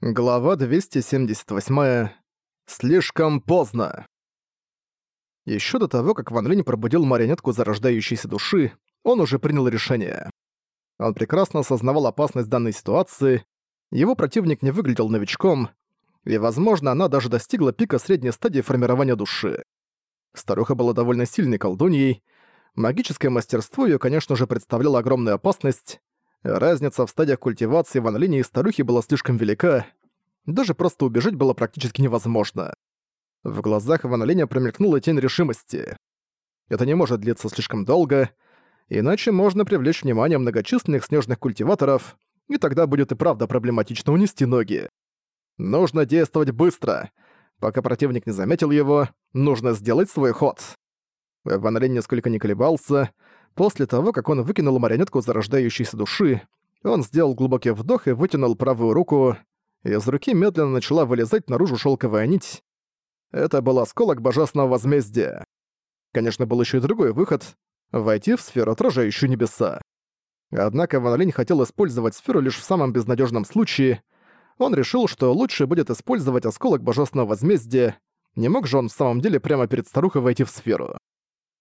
Глава 278. Слишком поздно. Ещё до того, как Ван Линь пробудил марионетку зарождающейся души, он уже принял решение. Он прекрасно осознавал опасность данной ситуации, его противник не выглядел новичком, и, возможно, она даже достигла пика средней стадии формирования души. Старуха была довольно сильной колдуньей, магическое мастерство её, конечно же, представляло огромную опасность, Разница в стадиях культивации Ван Линя и старухи была слишком велика, даже просто убежать было практически невозможно. В глазах Ван Линя промелькнула тень решимости. Это не может длиться слишком долго, иначе можно привлечь внимание многочисленных снежных культиваторов, и тогда будет и правда проблематично унести ноги. Нужно действовать быстро. Пока противник не заметил его, нужно сделать свой ход. Ван Линь нисколько не колебался, После того, как он выкинул марионетку зарождающейся души, он сделал глубокий вдох и вытянул правую руку. Из руки медленно начала вылезать наружу шелковая нить. Это был осколок божественного возмездия. Конечно, был еще и другой выход — войти в сферу, отражающую небеса. Однако Ван Линь хотел использовать сферу лишь в самом безнадежном случае. Он решил, что лучше будет использовать осколок божественного возмездия. Не мог же он в самом деле прямо перед старухой войти в сферу.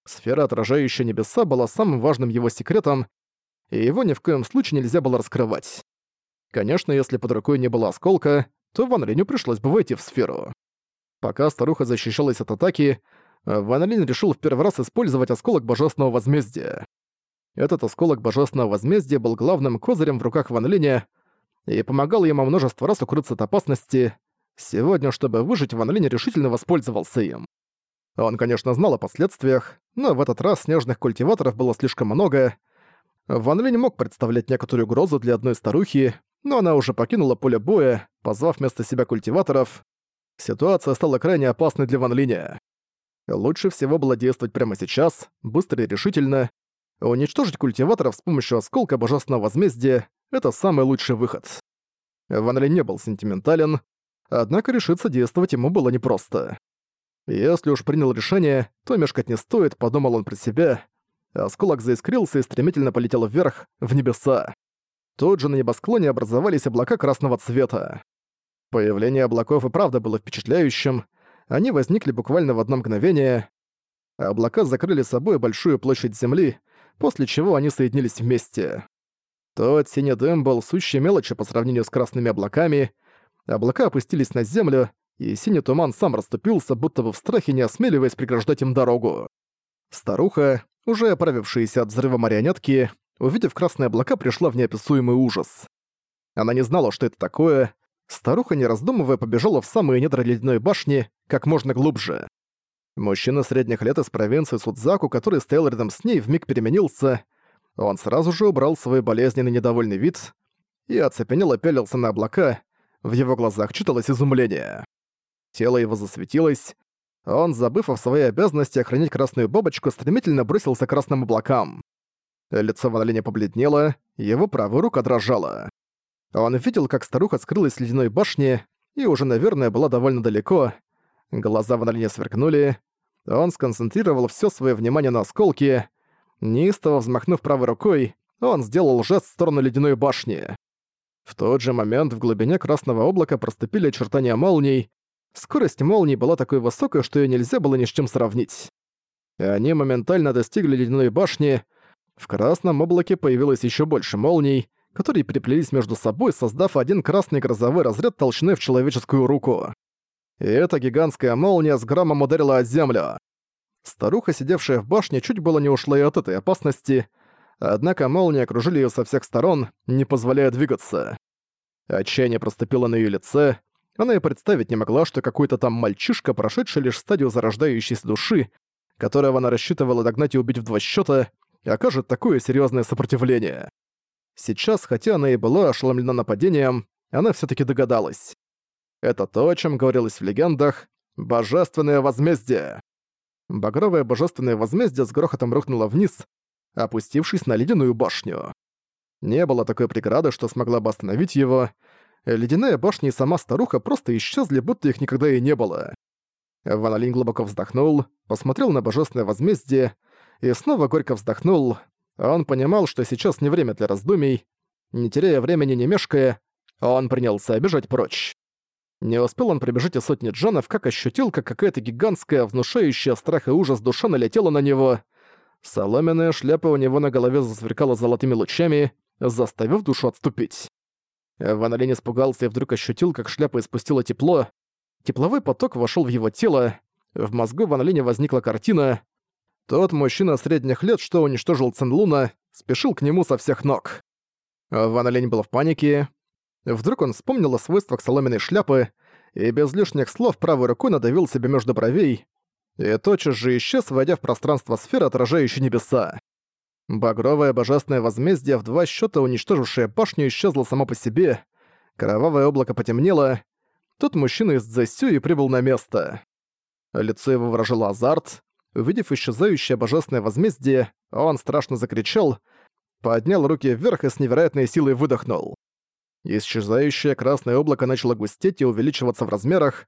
Сфера, отражающая небеса, была самым важным его секретом, и его ни в коем случае нельзя было раскрывать. Конечно, если под рукой не было осколка, то Ван Линю пришлось бы войти в сферу. Пока старуха защищалась от атаки, Ван Линь решил в первый раз использовать осколок Божественного Возмездия. Этот осколок Божественного Возмездия был главным козырем в руках Ван Линя и помогал ему множество раз укрыться от опасности. Сегодня, чтобы выжить, Ван Линь решительно воспользовался им. Он, конечно, знал о последствиях, но в этот раз снежных культиваторов было слишком много. Ван Ли не мог представлять некоторую угрозу для одной старухи, но она уже покинула поле боя, позвав вместо себя культиваторов. Ситуация стала крайне опасной для Ван Линя. Лучше всего было действовать прямо сейчас, быстро и решительно. Уничтожить культиваторов с помощью осколка божественного возмездия — это самый лучший выход. Ван Ли не был сентиментален, однако решиться действовать ему было непросто. Если уж принял решение, то мешкать не стоит, подумал он про себя. Осколок заискрился и стремительно полетел вверх, в небеса. Тут же на небосклоне образовались облака красного цвета. Появление облаков и правда было впечатляющим. Они возникли буквально в одно мгновение. Облака закрыли собой большую площадь Земли, после чего они соединились вместе. Тот синий дым был сущей мелочи по сравнению с красными облаками. Облака опустились на Землю, и синий туман сам расступился, будто бы в страхе не осмеливаясь преграждать им дорогу. Старуха, уже оправившаяся от взрыва марионетки, увидев красные облака, пришла в неописуемый ужас. Она не знала, что это такое. Старуха, не раздумывая, побежала в самые недра ледяной башни, как можно глубже. Мужчина средних лет из провинции Судзаку, который стоял рядом с ней, вмиг переменился. Он сразу же убрал свой болезненный недовольный вид и оцепенело пялился на облака. В его глазах читалось изумление. Тело его засветилось. Он, забыв о своей обязанности охранять красную бабочку, стремительно бросился к красным облакам. Лицо Ван побледнело, его правая рука дрожала. Он видел, как старуха скрылась в ледяной башне и уже, наверное, была довольно далеко. Глаза Ван сверкнули. Он сконцентрировал все свое внимание на осколке. Неистово взмахнув правой рукой, он сделал жест в сторону ледяной башни. В тот же момент в глубине красного облака проступили очертания молний, Скорость молнии была такой высокой, что её нельзя было ни с чем сравнить. И они моментально достигли ледяной башни. В красном облаке появилось ещё больше молний, которые переплелись между собой, создав один красный грозовой разряд толщиной в человеческую руку. И эта гигантская молния с граммом ударила о землю. Старуха, сидевшая в башне, чуть было не ушла и от этой опасности, однако молнии окружили её со всех сторон, не позволяя двигаться. Отчаяние проступило на её лице, она и представить не могла, что какой-то там мальчишка, прошедший лишь стадию зарождающейся души, которого она рассчитывала догнать и убить в два счета, окажет такое серьезное сопротивление. Сейчас, хотя она и была ошеломлена нападением, она все таки догадалась. Это то, о чем говорилось в легендах «Божественное возмездие». Багровое божественное возмездие с грохотом рухнуло вниз, опустившись на ледяную башню. Не было такой преграды, что смогла бы остановить его, ледяная башня и сама старуха просто исчезли, будто их никогда и не было. Ван глубоко вздохнул, посмотрел на божественное возмездие и снова горько вздохнул. Он понимал, что сейчас не время для раздумий. Не теряя времени, не мешкая, Он принялся бежать прочь. Не успел он пробежать и сотни джанов, как ощутил, как какая-то гигантская, внушающая страх и ужас душа налетела на него. Соломенная шляпа у него на голове засверкала золотыми лучами, заставив душу отступить. Ван Линь испугался и вдруг ощутил, как шляпа испустила тепло. Тепловой поток вошел в его тело. В мозгу Ван Линя возникла картина. Тот мужчина средних лет, что уничтожил Цинлуна, спешил к нему со всех ног. Ван Линь был в панике. Вдруг он вспомнил о свойствах соломенной шляпы и без лишних слов правой рукой надавил себе между бровей, и тотчас же исчез, войдя в пространство сферы, отражающей небеса. Багровое божественное возмездие в два счета уничтожившее башню исчезло само по себе, кровавое облако потемнело, Тот мужчина из Дзэсю и прибыл на место. Лицо его выражало азарт. Увидев исчезающее божественное возмездие, он страшно закричал, поднял руки вверх и с невероятной силой выдохнул. Исчезающее красное облако начало густеть и увеличиваться в размерах,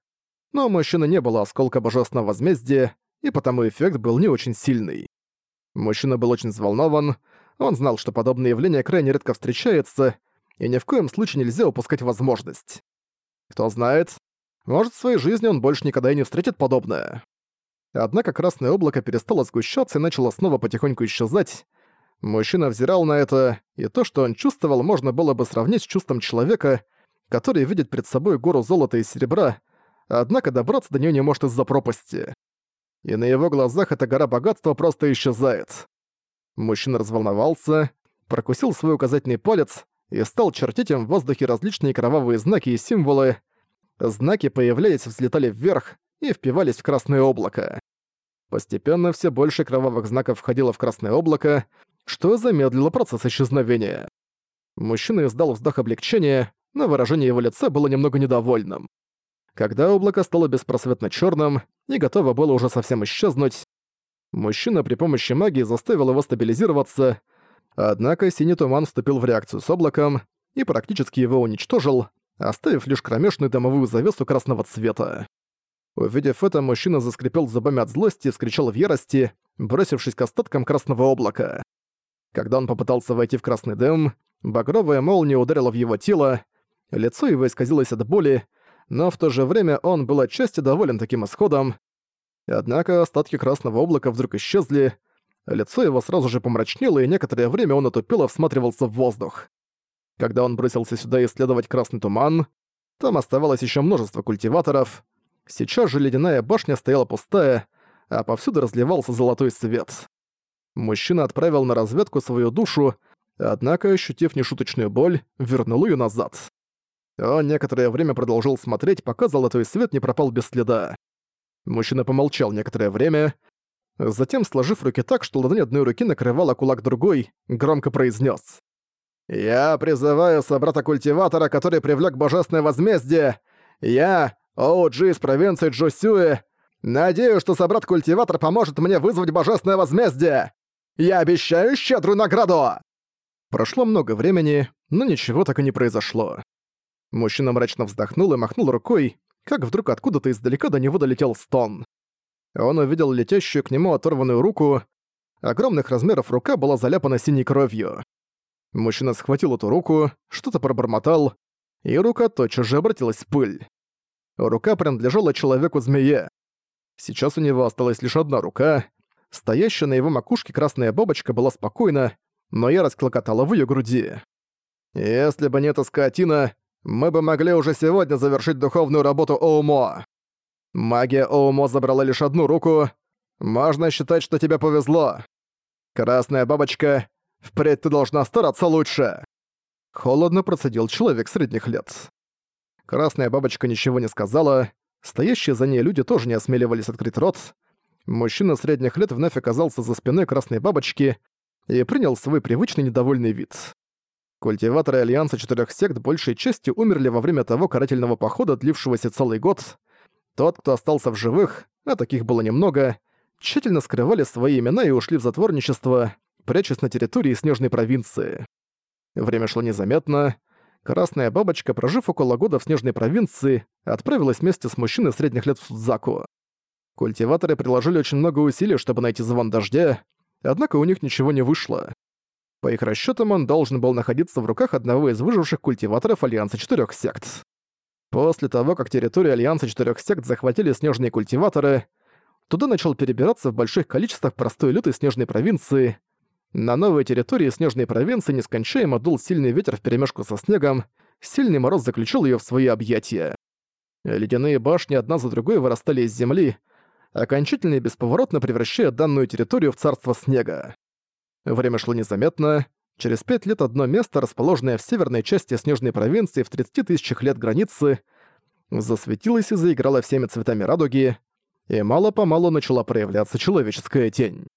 но у мужчины не было осколка божественного возмездия, и потому эффект был не очень сильный. Мужчина был очень взволнован, он знал, что подобное явление крайне редко встречается, и ни в коем случае нельзя упускать возможность. Кто знает, может, в своей жизни он больше никогда и не встретит подобное. Однако красное облако перестало сгущаться и начало снова потихоньку исчезать. Мужчина взирал на это, и то, что он чувствовал, можно было бы сравнить с чувством человека, который видит перед собой гору золота и серебра, однако добраться до нее не может из-за пропасти и на его глазах эта гора богатства просто исчезает. Мужчина разволновался, прокусил свой указательный палец и стал чертить им в воздухе различные кровавые знаки и символы. Знаки, появляясь, взлетали вверх и впивались в красное облако. Постепенно все больше кровавых знаков входило в красное облако, что замедлило процесс исчезновения. Мужчина издал вздох облегчения, но выражение его лица было немного недовольным. Когда облако стало беспросветно черным и готово было уже совсем исчезнуть, мужчина при помощи магии заставил его стабилизироваться, однако синий туман вступил в реакцию с облаком и практически его уничтожил, оставив лишь кромешную дымовую завесу красного цвета. Увидев это, мужчина заскрипел зубами от злости и вскричал в ярости, бросившись к остаткам красного облака. Когда он попытался войти в красный дым, багровая молния ударила в его тело, лицо его исказилось от боли, но в то же время он был отчасти доволен таким исходом. Однако остатки красного облака вдруг исчезли, лицо его сразу же помрачнело, и некоторое время он отупело всматривался в воздух. Когда он бросился сюда исследовать красный туман, там оставалось еще множество культиваторов. Сейчас же ледяная башня стояла пустая, а повсюду разливался золотой свет. Мужчина отправил на разведку свою душу, однако, ощутив нешуточную боль, вернул ее назад. Он некоторое время продолжил смотреть, пока золотой свет не пропал без следа. Мужчина помолчал некоторое время, затем, сложив руки так, что ладонь одной руки накрывала кулак другой, громко произнес: «Я призываю собрата-культиватора, который привлек божественное возмездие. Я, Оуджи из провинции Джусюэ, надеюсь, что собрат-культиватор поможет мне вызвать божественное возмездие. Я обещаю щедрую награду!» Прошло много времени, но ничего так и не произошло. Мужчина мрачно вздохнул и махнул рукой, как вдруг откуда-то издалека до него долетел стон. Он увидел летящую к нему оторванную руку. Огромных размеров рука была заляпана синей кровью. Мужчина схватил эту руку, что-то пробормотал, и рука тотчас же обратилась в пыль. Рука принадлежала человеку-змее. Сейчас у него осталась лишь одна рука. Стоящая на его макушке красная бабочка была спокойна, но я расклокотала в ее груди. Если бы не эта скотина, мы бы могли уже сегодня завершить духовную работу Оумо. Магия Оумо забрала лишь одну руку. Можно считать, что тебе повезло. Красная бабочка, впредь ты должна стараться лучше. Холодно процедил человек средних лет. Красная бабочка ничего не сказала. Стоящие за ней люди тоже не осмеливались открыть рот. Мужчина средних лет вновь оказался за спиной красной бабочки и принял свой привычный недовольный вид. Культиваторы Альянса Четырех Сект большей частью умерли во время того карательного похода, длившегося целый год. Тот, кто остался в живых, а таких было немного, тщательно скрывали свои имена и ушли в затворничество, прячась на территории Снежной провинции. Время шло незаметно. Красная бабочка, прожив около года в Снежной провинции, отправилась вместе с мужчиной средних лет в Судзаку. Культиваторы приложили очень много усилий, чтобы найти звон дождя, однако у них ничего не вышло. По их расчетам, он должен был находиться в руках одного из выживших культиваторов Альянса Четырех Сект. После того, как территорию Альянса Четырех Сект захватили снежные культиваторы, туда начал перебираться в больших количествах простой люд из снежной провинции. На новой территории снежной провинции нескончаемо дул сильный ветер вперемешку со снегом, сильный мороз заключил ее в свои объятия. Ледяные башни одна за другой вырастали из земли, окончательно и бесповоротно превращая данную территорию в царство снега. Время шло незаметно. Через пять лет одно место, расположенное в северной части снежной провинции в 30 тысячах лет границы, засветилось и заиграло всеми цветами радуги, и мало-помалу начала проявляться человеческая тень.